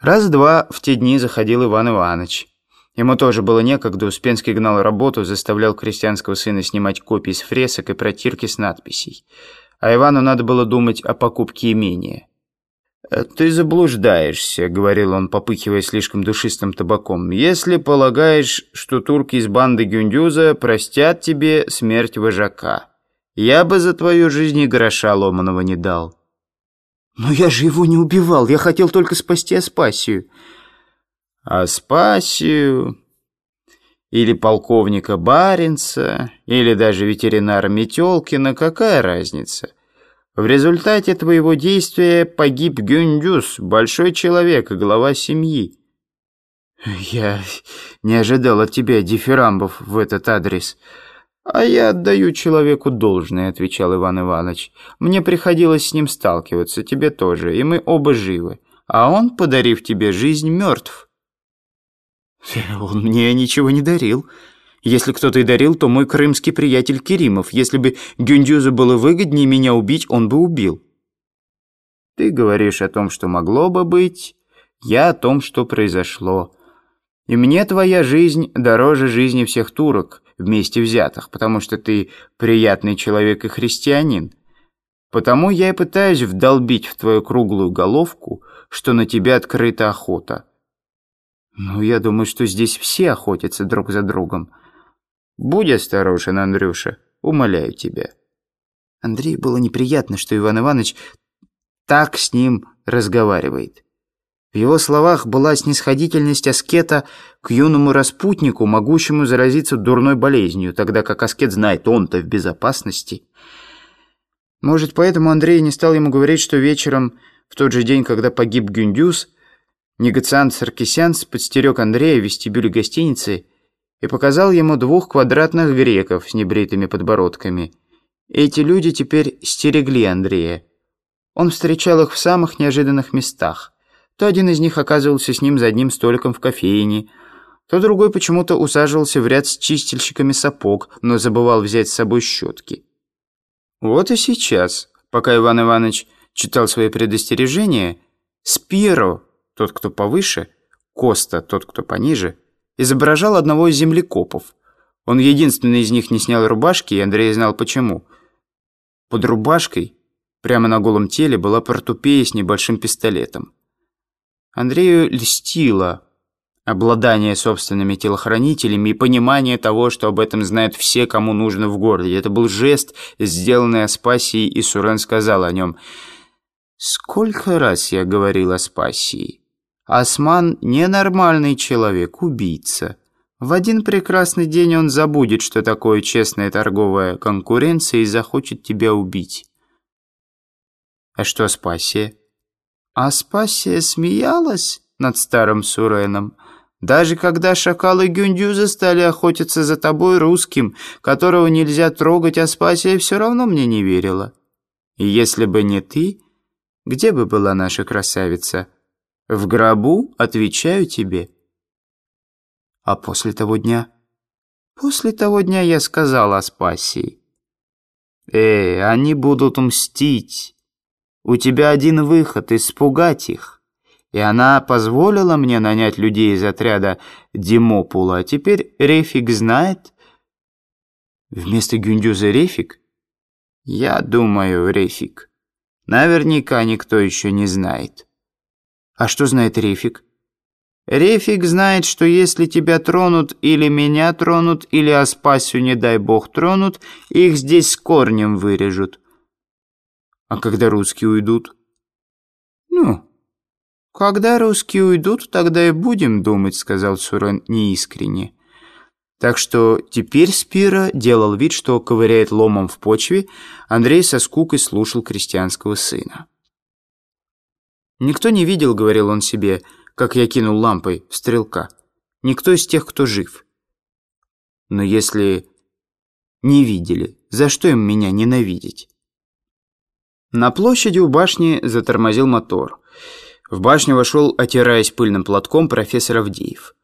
Раз-два в те дни заходил Иван Иванович. Ему тоже было некогда, Успенский гнал работу, заставлял крестьянского сына снимать копии с фресок и протирки с надписей. А Ивану надо было думать о покупке имения. «Э, «Ты заблуждаешься», — говорил он, попыхивая слишком душистым табаком, «если полагаешь, что турки из банды Гюндюза простят тебе смерть вожака. Я бы за твою жизнь и гроша ломаного не дал». «Но я же его не убивал, я хотел только спасти Аспасию». «Аспасию...» Или полковника Баренца, или даже ветеринара Метелкина, какая разница? В результате твоего действия погиб Гюндюс, большой человек глава семьи. Я не ожидал от тебя дифирамбов в этот адрес. А я отдаю человеку должное, отвечал Иван Иванович. Мне приходилось с ним сталкиваться, тебе тоже, и мы оба живы. А он, подарив тебе жизнь, мертв. Он мне ничего не дарил. Если кто-то и дарил, то мой крымский приятель Керимов. Если бы Гюндюзу было выгоднее меня убить, он бы убил. Ты говоришь о том, что могло бы быть, я о том, что произошло. И мне твоя жизнь дороже жизни всех турок, вместе взятых, потому что ты приятный человек и христианин. Потому я и пытаюсь вдолбить в твою круглую головку, что на тебя открыта охота. Ну, я думаю, что здесь все охотятся друг за другом. Будь осторожен, Андрюша, умоляю тебя». Андрею было неприятно, что Иван Иванович так с ним разговаривает. В его словах была снисходительность аскета к юному распутнику, могущему заразиться дурной болезнью, тогда как аскет знает, он-то в безопасности. Может, поэтому Андрей не стал ему говорить, что вечером, в тот же день, когда погиб Гюндюс, негациант Саркисянс подстерег Андрея в вестибюле гостиницы и показал ему двух квадратных греков с небритыми подбородками. Эти люди теперь стерегли Андрея. Он встречал их в самых неожиданных местах. То один из них оказывался с ним за одним столиком в кофейне, то другой почему-то усаживался в ряд с чистильщиками сапог, но забывал взять с собой щетки. Вот и сейчас, пока Иван Иванович читал свои предостережения, Спиро, тот, кто повыше, Коста, тот, кто пониже, изображал одного из землекопов. Он единственный из них не снял рубашки, и Андрей знал почему. Под рубашкой, прямо на голом теле, была портупея с небольшим пистолетом. Андрею льстило обладание собственными телохранителями и понимание того, что об этом знают все, кому нужно в городе. Это был жест, сделанный Аспасией, и Сурен сказал о нем. «Сколько раз я говорил о Спасии?» Осман – ненормальный человек, убийца. В один прекрасный день он забудет, что такое честная торговая конкуренция и захочет тебя убить. А что Аспасия? Аспасия смеялась над старым Суреном. Даже когда шакалы Гюндюза стали охотиться за тобой русским, которого нельзя трогать, Аспасия все равно мне не верила. И если бы не ты, где бы была наша красавица?» В гробу отвечаю тебе. А после того дня? После того дня я сказал о спасии. Эй, они будут мстить. У тебя один выход — испугать их. И она позволила мне нанять людей из отряда Димопула, а теперь Рефик знает. Вместо Гюндюза Рефик? Я думаю, Рефик. Наверняка никто еще не знает. А что знает Рефик? Рефик знает, что если тебя тронут или меня тронут, или Аспасию, не дай бог, тронут, их здесь с корнем вырежут. А когда русские уйдут? Ну, когда русские уйдут, тогда и будем думать, сказал Сурен неискренне. Так что теперь Спира делал вид, что ковыряет ломом в почве, Андрей со скукой слушал крестьянского сына. «Никто не видел, — говорил он себе, — как я кинул лампой в стрелка. Никто из тех, кто жив. Но если не видели, за что им меня ненавидеть?» На площади у башни затормозил мотор. В башню вошел, отираясь пыльным платком, профессор Авдеев.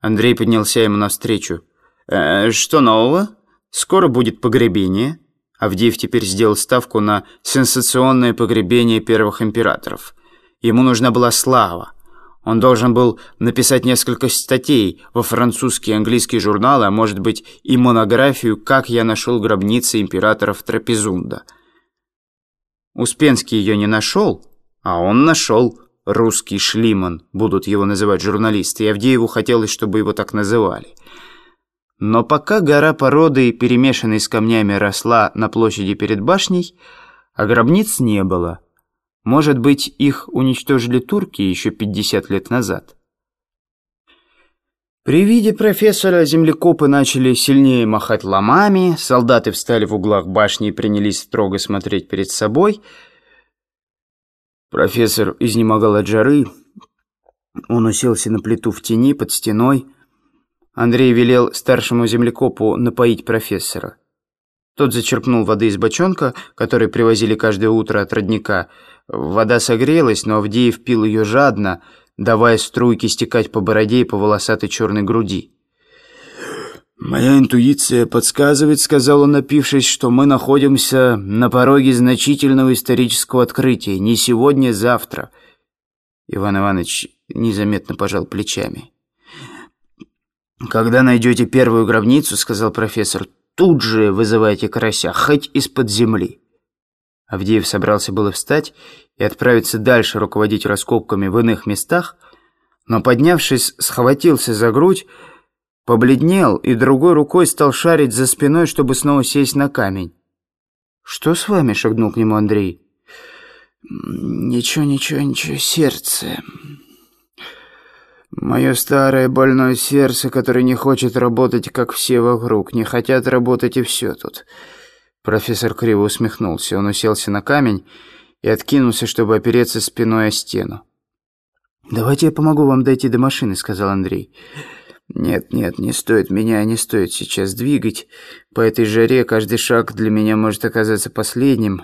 Андрей поднялся ему навстречу. «Э, «Что нового? Скоро будет погребение». Авдеев теперь сделал ставку на сенсационное погребение первых императоров – Ему нужна была слава. Он должен был написать несколько статей во французские и английские журналы, а может быть и монографию «Как я нашел гробницы императоров Трапезунда». Успенский ее не нашел, а он нашел русский Шлиман, будут его называть журналисты, и Авдееву хотелось, чтобы его так называли. Но пока гора породы, перемешанной с камнями, росла на площади перед башней, а гробниц не было. Может быть, их уничтожили турки еще 50 лет назад. При виде профессора землекопы начали сильнее махать ломами, солдаты встали в углах башни и принялись строго смотреть перед собой. Профессор изнемогал от жары. Он уселся на плиту в тени под стеной. Андрей велел старшему землекопу напоить профессора. Тот зачерпнул воды из бочонка, который привозили каждое утро от родника. Вода согрелась, но Авдеев пил ее жадно, давая струйки стекать по бороде и по волосатой черной груди. «Моя интуиция подсказывает, — сказал он, напившись, — что мы находимся на пороге значительного исторического открытия. Не сегодня, а завтра». Иван Иванович незаметно пожал плечами. «Когда найдете первую гробницу, — сказал профессор, — тут же вызывайте карася, хоть из-под земли». Авдеев собрался было встать и отправиться дальше руководить раскопками в иных местах, но, поднявшись, схватился за грудь, побледнел и другой рукой стал шарить за спиной, чтобы снова сесть на камень. «Что с вами?» — шагнул к нему Андрей. «Ничего, ничего, ничего, сердце. Мое старое больное сердце, которое не хочет работать, как все вокруг. Не хотят работать и все тут». Профессор криво усмехнулся. Он уселся на камень и откинулся, чтобы опереться спиной о стену. «Давайте я помогу вам дойти до машины», — сказал Андрей. «Нет, нет, не стоит меня, не стоит сейчас двигать. По этой жаре каждый шаг для меня может оказаться последним.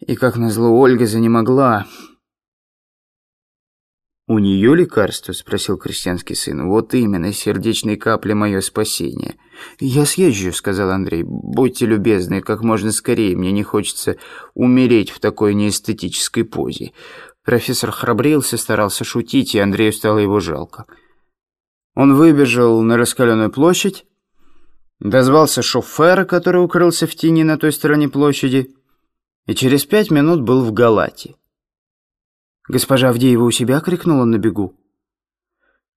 И, как назло, Ольга занемогла». «У нее лекарство?» — спросил крестьянский сын. «Вот именно, сердечные капли — мое спасение». «Я съезжу», — сказал Андрей. «Будьте любезны, как можно скорее. Мне не хочется умереть в такой неэстетической позе». Профессор храбрился, старался шутить, и Андрею стало его жалко. Он выбежал на раскаленную площадь, дозвался шофера, который укрылся в тени на той стороне площади, и через пять минут был в Галате. «Госпожа Авдеева у себя?» — крикнул он на бегу.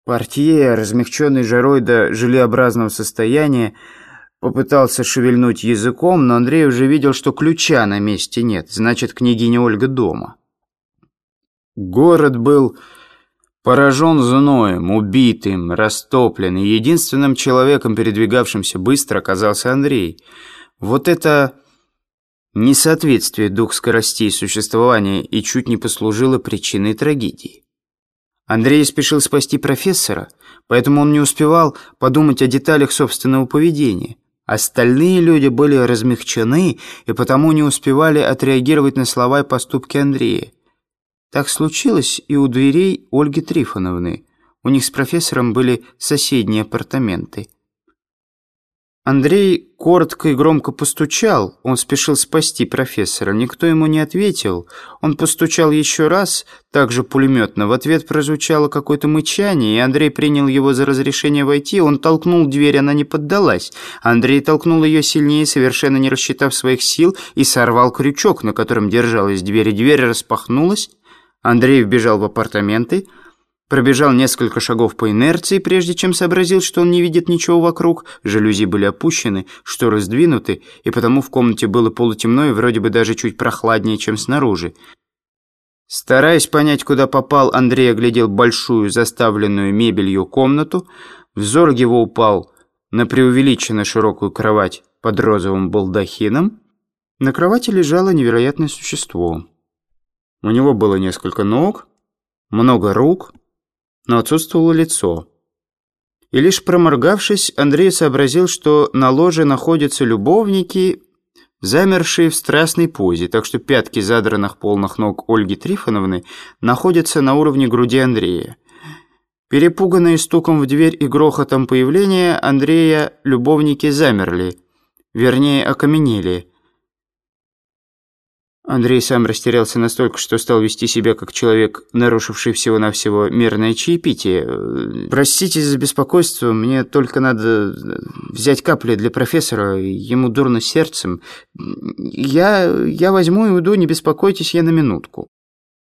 Портье, размягченный жарой до желеобразного состояния, попытался шевельнуть языком, но Андрей уже видел, что ключа на месте нет, значит, княгиня Ольга дома. Город был Поражен зноем, убитым, растопленным, единственным человеком, передвигавшимся быстро, оказался Андрей. Вот это несоответствие дух скоростей существования и чуть не послужило причиной трагедии. Андрей спешил спасти профессора, поэтому он не успевал подумать о деталях собственного поведения. Остальные люди были размягчены и потому не успевали отреагировать на слова и поступки Андрея. Так случилось и у дверей Ольги Трифоновны. У них с профессором были соседние апартаменты. Андрей коротко и громко постучал. Он спешил спасти профессора. Никто ему не ответил. Он постучал еще раз, также пулеметно. В ответ прозвучало какое-то мычание, и Андрей принял его за разрешение войти. Он толкнул дверь, она не поддалась. Андрей толкнул ее сильнее, совершенно не рассчитав своих сил, и сорвал крючок, на котором держалась дверь. И дверь распахнулась. Андрей вбежал в апартаменты, пробежал несколько шагов по инерции, прежде чем сообразил, что он не видит ничего вокруг. Жалюзи были опущены, шторы сдвинуты, и потому в комнате было полутемно и вроде бы даже чуть прохладнее, чем снаружи. Стараясь понять, куда попал, Андрей оглядел большую, заставленную мебелью комнату. Взор его упал на преувеличенно широкую кровать под розовым балдахином. На кровати лежало невероятное существо. У него было несколько ног, много рук, но отсутствовало лицо. И лишь проморгавшись, Андрей сообразил, что на ложе находятся любовники, замершие в страстной позе, так что пятки задранных полных ног Ольги Трифоновны находятся на уровне груди Андрея. Перепуганные стуком в дверь и грохотом появления Андрея любовники замерли, вернее, окаменели – Андрей сам растерялся настолько, что стал вести себя как человек, нарушивший всего-навсего мирное чаепитие. «Простите за беспокойство, мне только надо взять капли для профессора, ему дурно сердцем. Я, я возьму и уйду, не беспокойтесь, я на минутку».